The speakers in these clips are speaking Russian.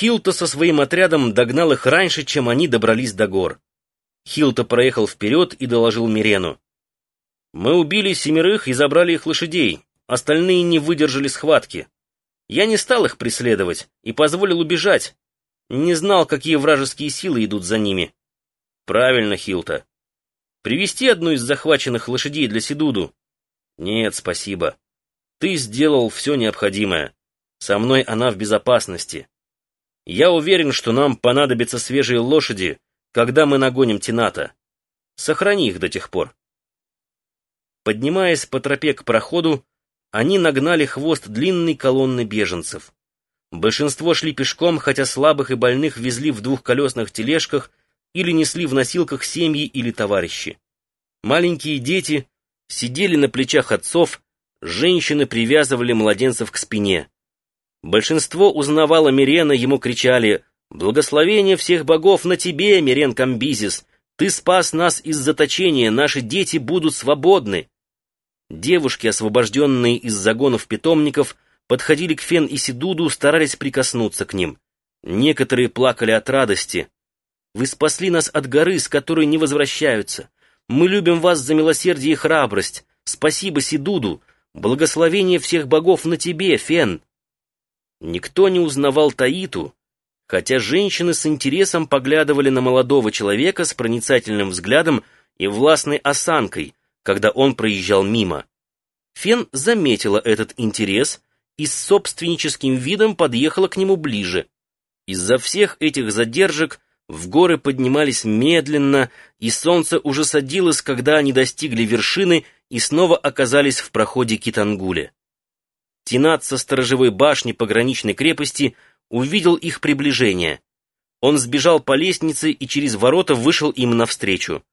Хилта со своим отрядом догнал их раньше, чем они добрались до гор. Хилта проехал вперед и доложил Мирену. «Мы убили семерых и забрали их лошадей, остальные не выдержали схватки. Я не стал их преследовать и позволил убежать. Не знал, какие вражеские силы идут за ними». «Правильно, Хилта. Привести одну из захваченных лошадей для Сидуду?» «Нет, спасибо. Ты сделал все необходимое. Со мной она в безопасности. Я уверен, что нам понадобятся свежие лошади, когда мы нагоним Тината. Сохрани их до тех пор. Поднимаясь по тропе к проходу, они нагнали хвост длинной колонны беженцев. Большинство шли пешком, хотя слабых и больных везли в двухколесных тележках или несли в носилках семьи или товарищи. Маленькие дети сидели на плечах отцов, женщины привязывали младенцев к спине. Большинство узнавало Мирена, ему кричали «Благословение всех богов на тебе, Мирен Камбизис! Ты спас нас из заточения, наши дети будут свободны!» Девушки, освобожденные из загонов питомников, подходили к Фен и Сидуду, старались прикоснуться к ним. Некоторые плакали от радости. «Вы спасли нас от горы, с которой не возвращаются. Мы любим вас за милосердие и храбрость. Спасибо Сидуду! Благословение всех богов на тебе, Фен!» Никто не узнавал Таиту, хотя женщины с интересом поглядывали на молодого человека с проницательным взглядом и властной осанкой, когда он проезжал мимо. Фен заметила этот интерес и с собственническим видом подъехала к нему ближе. Из-за всех этих задержек в горы поднимались медленно, и солнце уже садилось, когда они достигли вершины и снова оказались в проходе Китангуле. Тенат со сторожевой башни пограничной крепости увидел их приближение. Он сбежал по лестнице и через ворота вышел им навстречу.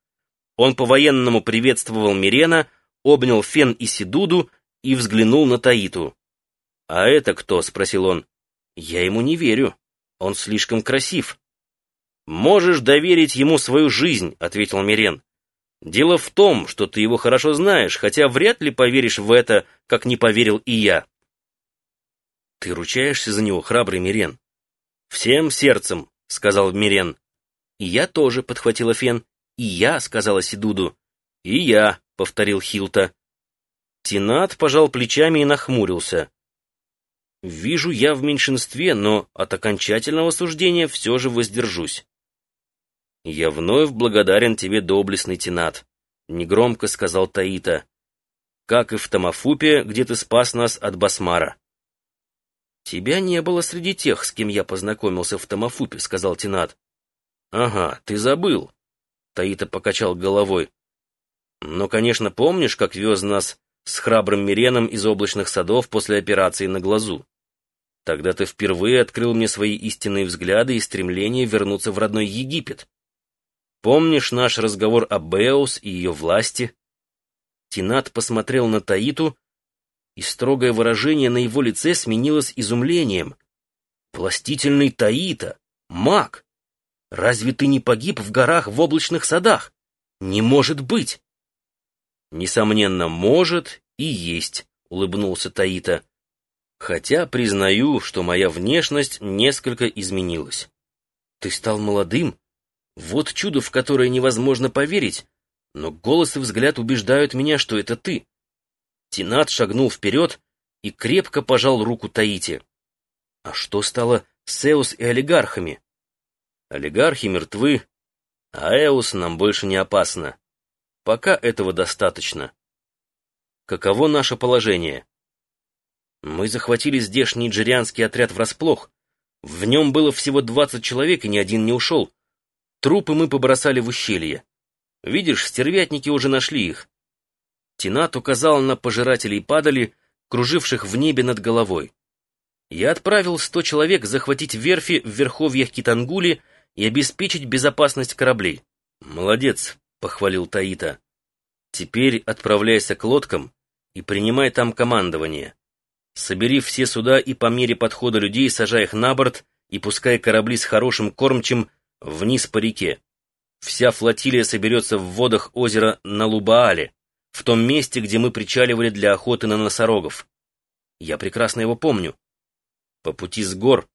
Он по-военному приветствовал Мирена, обнял Фен и Сидуду и взглянул на Таиту. «А это кто?» — спросил он. «Я ему не верю. Он слишком красив». «Можешь доверить ему свою жизнь», — ответил Мирен. «Дело в том, что ты его хорошо знаешь, хотя вряд ли поверишь в это, как не поверил и я». «Ты ручаешься за него, храбрый Мирен?» «Всем сердцем», — сказал Мирен. «И я тоже», — подхватила Фен. «И я», — сказала Сидуду. «И я», — повторил Хилта. Тинат пожал плечами и нахмурился. «Вижу я в меньшинстве, но от окончательного суждения все же воздержусь». «Я вновь благодарен тебе, доблестный Тинат», — негромко сказал Таита. «Как и в Тамафупе, где ты спас нас от Басмара». «Тебя не было среди тех, с кем я познакомился в Тамафупе», — сказал Тинат. «Ага, ты забыл», — Таита покачал головой. «Но, конечно, помнишь, как вез нас с храбрым Миреном из облачных садов после операции на глазу? Тогда ты впервые открыл мне свои истинные взгляды и стремление вернуться в родной Египет. Помнишь наш разговор о Беос и ее власти?» Тинат посмотрел на Таиту, и строгое выражение на его лице сменилось изумлением. «Властительный Таита! Маг! Разве ты не погиб в горах в облачных садах? Не может быть!» «Несомненно, может и есть», — улыбнулся Таита. «Хотя признаю, что моя внешность несколько изменилась. Ты стал молодым? Вот чудо, в которое невозможно поверить, но голос и взгляд убеждают меня, что это ты. Тинат шагнул вперед и крепко пожал руку Таити. А что стало с Эус и олигархами? Олигархи мертвы, а Эус нам больше не опасно. Пока этого достаточно. Каково наше положение? Мы захватили здешний джерианский отряд врасплох. В нем было всего двадцать человек, и ни один не ушел. Трупы мы побросали в ущелье. Видишь, стервятники уже нашли их. Тинат указал на пожирателей падали, круживших в небе над головой. Я отправил сто человек захватить верфи в верховьях Китангули и обеспечить безопасность кораблей. «Молодец», — похвалил Таита. «Теперь отправляйся к лодкам и принимай там командование. Собери все суда и по мере подхода людей сажай их на борт и пускай корабли с хорошим кормчим вниз по реке. Вся флотилия соберется в водах озера Налубаале, в том месте, где мы причаливали для охоты на носорогов. Я прекрасно его помню. По пути с гор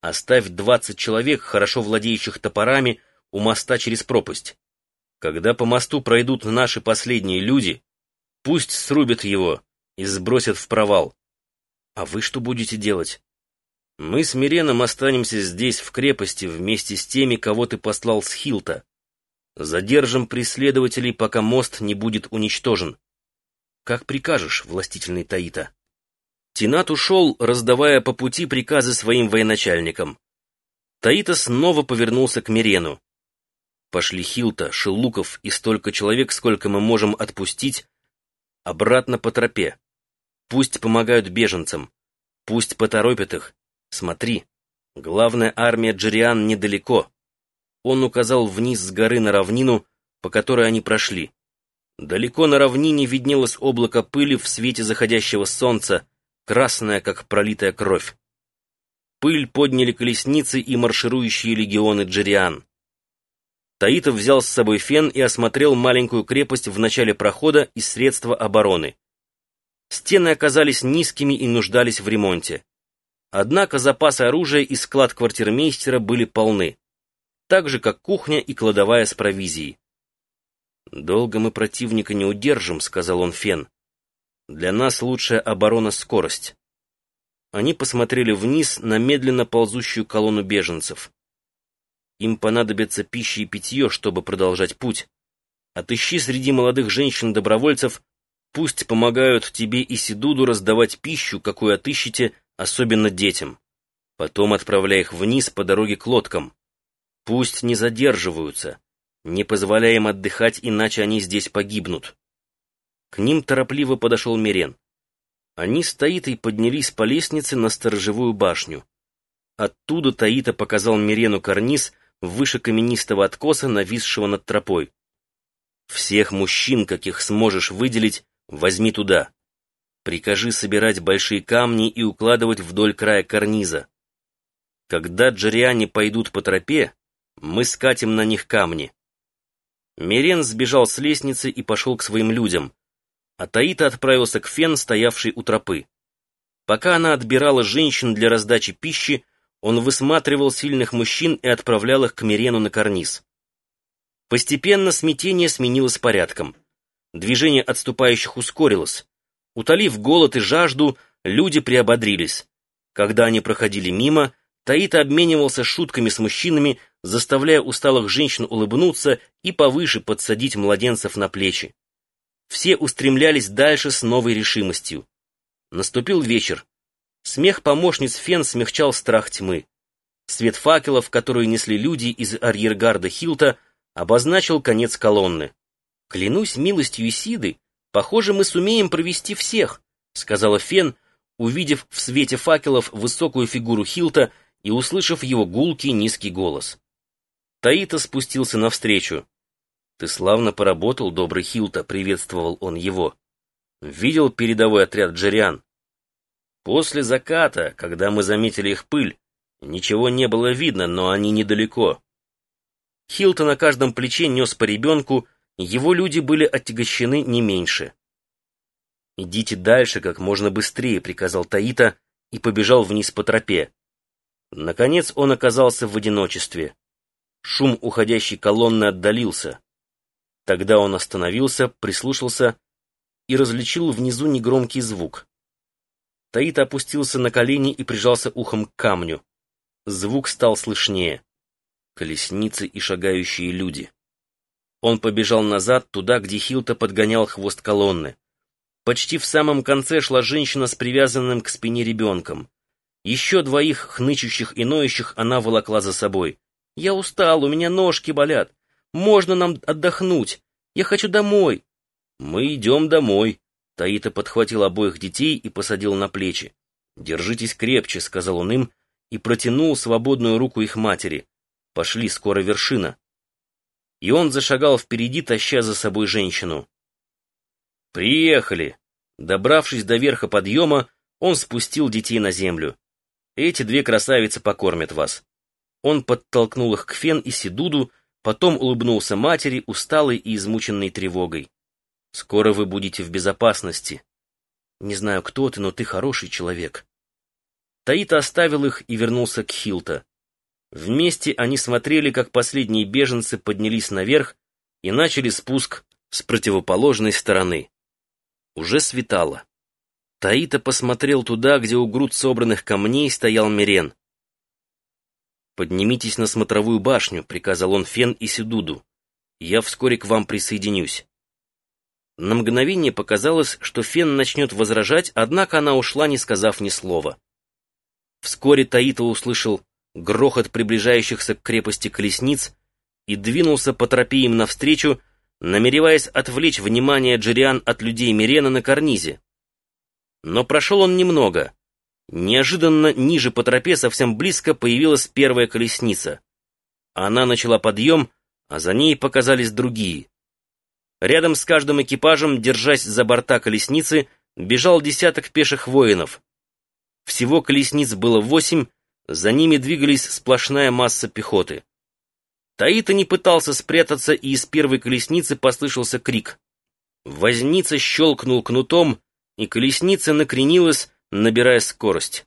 Оставь двадцать человек, хорошо владеющих топорами, у моста через пропасть. Когда по мосту пройдут наши последние люди, пусть срубят его и сбросят в провал. А вы что будете делать? Мы с Миреном останемся здесь, в крепости, вместе с теми, кого ты послал с Хилта. Задержим преследователей, пока мост не будет уничтожен. Как прикажешь, властительный Таита. Тинат ушел, раздавая по пути приказы своим военачальникам. Таита снова повернулся к Мирену. Пошли Хилта, Шелуков и столько человек, сколько мы можем отпустить, обратно по тропе. Пусть помогают беженцам, пусть поторопят их. Смотри, главная армия Джериан недалеко. Он указал вниз с горы на равнину, по которой они прошли. Далеко на равнине виднелось облако пыли в свете заходящего солнца, красное, как пролитая кровь. Пыль подняли колесницы и марширующие легионы Джериан. Таитов взял с собой фен и осмотрел маленькую крепость в начале прохода и средства обороны. Стены оказались низкими и нуждались в ремонте. Однако запасы оружия и склад квартирмейстера были полны, так же, как кухня и кладовая с провизией. «Долго мы противника не удержим», — сказал он Фен. «Для нас лучшая оборона — скорость». Они посмотрели вниз на медленно ползущую колонну беженцев. Им понадобится пища и питье, чтобы продолжать путь. Отыщи среди молодых женщин-добровольцев, пусть помогают тебе и Сидуду раздавать пищу, какую отыщете, особенно детям. Потом отправляй их вниз по дороге к лодкам. Пусть не задерживаются, не позволяй им отдыхать, иначе они здесь погибнут. К ним торопливо подошел Мирен. Они с Таитой поднялись по лестнице на сторожевую башню. Оттуда Таита показал Мирену карниз выше каменистого откоса, нависшего над тропой. «Всех мужчин, каких сможешь выделить, возьми туда. Прикажи собирать большие камни и укладывать вдоль края карниза. Когда джариане пойдут по тропе, мы скатим на них камни. Мирен сбежал с лестницы и пошел к своим людям, а Таита отправился к Фен, стоявшей у тропы. Пока она отбирала женщин для раздачи пищи, он высматривал сильных мужчин и отправлял их к Мирену на карниз. Постепенно смятение сменилось порядком. Движение отступающих ускорилось. Утолив голод и жажду, люди приободрились. Когда они проходили мимо, Таита обменивался шутками с мужчинами, заставляя усталых женщин улыбнуться и повыше подсадить младенцев на плечи. Все устремлялись дальше с новой решимостью. Наступил вечер. Смех помощниц Фен смягчал страх тьмы. Свет факелов, которые несли люди из арьергарда Хилта, обозначил конец колонны. Клянусь милостью Исиды, «Похоже, мы сумеем провести всех», — сказала Фен, увидев в свете факелов высокую фигуру Хилта и услышав его гулкий низкий голос. Таита спустился навстречу. «Ты славно поработал, добрый Хилта», — приветствовал он его. «Видел передовой отряд Джериан?» «После заката, когда мы заметили их пыль, ничего не было видно, но они недалеко». Хилта на каждом плече нес по ребенку, его люди были отягощены не меньше. «Идите дальше как можно быстрее», — приказал Таита и побежал вниз по тропе. Наконец он оказался в одиночестве. Шум уходящей колонны отдалился. Тогда он остановился, прислушался и различил внизу негромкий звук. Таита опустился на колени и прижался ухом к камню. Звук стал слышнее. Колесницы и шагающие люди. Он побежал назад, туда, где Хилта подгонял хвост колонны. Почти в самом конце шла женщина с привязанным к спине ребенком. Еще двоих хнычущих и ноющих она волокла за собой. «Я устал, у меня ножки болят. Можно нам отдохнуть? Я хочу домой». «Мы идем домой». Таита подхватил обоих детей и посадил на плечи. «Держитесь крепче», — сказал он им, и протянул свободную руку их матери. «Пошли, скоро вершина» и он зашагал впереди, таща за собой женщину. «Приехали!» Добравшись до верха подъема, он спустил детей на землю. «Эти две красавицы покормят вас». Он подтолкнул их к Фен и Сидуду, потом улыбнулся матери, усталой и измученной тревогой. «Скоро вы будете в безопасности. Не знаю, кто ты, но ты хороший человек». Таита оставил их и вернулся к Хилта. Вместе они смотрели, как последние беженцы поднялись наверх и начали спуск с противоположной стороны. Уже светало. Таита посмотрел туда, где у груд собранных камней стоял Мирен. «Поднимитесь на смотровую башню», — приказал он Фен и Сидуду. «Я вскоре к вам присоединюсь». На мгновение показалось, что Фен начнет возражать, однако она ушла, не сказав ни слова. Вскоре Таита услышал грохот приближающихся к крепости колесниц и двинулся по тропе им навстречу, намереваясь отвлечь внимание Джериан от людей Мирена на карнизе. Но прошел он немного. Неожиданно ниже по тропе совсем близко появилась первая колесница. Она начала подъем, а за ней показались другие. Рядом с каждым экипажем, держась за борта колесницы, бежал десяток пеших воинов. Всего колесниц было восемь, за ними двигались сплошная масса пехоты. Таита не пытался спрятаться, и из первой колесницы послышался крик. Возница щелкнул кнутом, и колесница накренилась, набирая скорость.